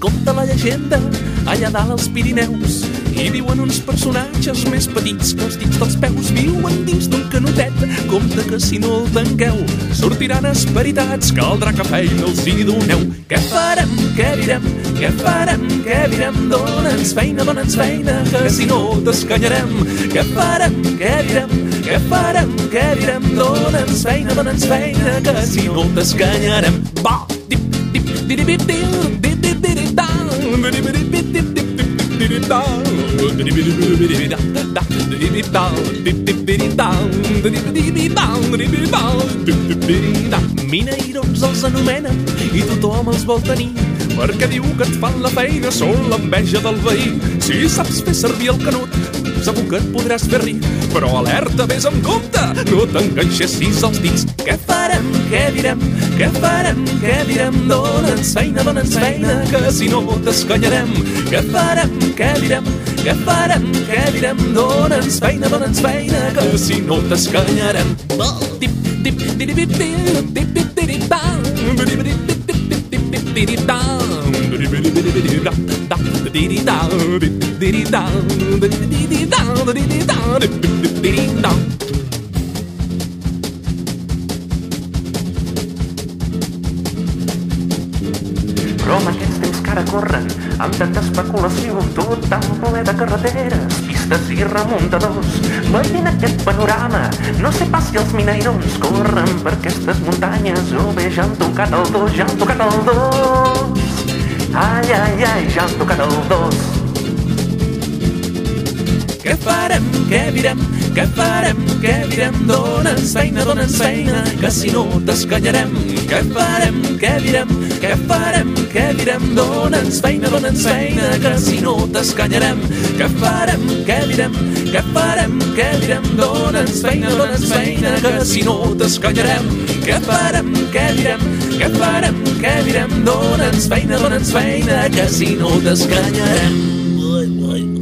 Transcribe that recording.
conta la llegenda allà dalt als Pirineus i viuen uns personatges més petits que els dits dels peus. Viuen dins d'un canotet compte que si no el tanqueu sortiran esperitats. Caldrà que feina els hi doneu. Què farem, què direm, què farem, què direm? Dona'ns feina, dona'ns feina que si no t'escanyarem. Què farem, què direm, què farem, què direm? Dona'ns feina, dona'ns feina que si no t'escanyarem. Va, Mina i doncs els anomenen i tothom els vol tenir perquè diu que et fan la feina, són l'enveja del veí. Si saps fer servir el canut, segur que et podràs fer ric, però alerta, vés amb compte, no t'enganxessis els dits. Què farem, què direm, què farem, què direm, dona'ns feina, dona'ns feina, que si no t'escanyarem. Què farem, què direm, què farem, què direm, dona'ns feina, dona'ns feina, que si no t'escanyarem. Tip, tip, tip, tip, tip, tip, tip, Però amb aquests temps que ara corren, amb tanta especulació, tot tan ple de carreteres, pistes i remuntadors, veient aquest panorama, no sé pas si els mineirons corren per aquestes muntanyes o bé ja han tocat el dos, ja han tocat el dos. 速いジャンプからの Què farem, què direm, què farem, què direm, dona'ns feina, dona'ns feina, que si no t'escanyarem. Què farem, què direm, què farem, què direm, dona'ns feina, dona'ns feina, que si no t'escanyarem. Què farem, què direm, què farem, què direm, dona'ns feina, dona'ns feina, que si no t'escanyarem. Què farem, què direm, què farem, què direm, dona'ns feina, dona'ns feina, que si no t'escanyarem. Ai, ai, ai.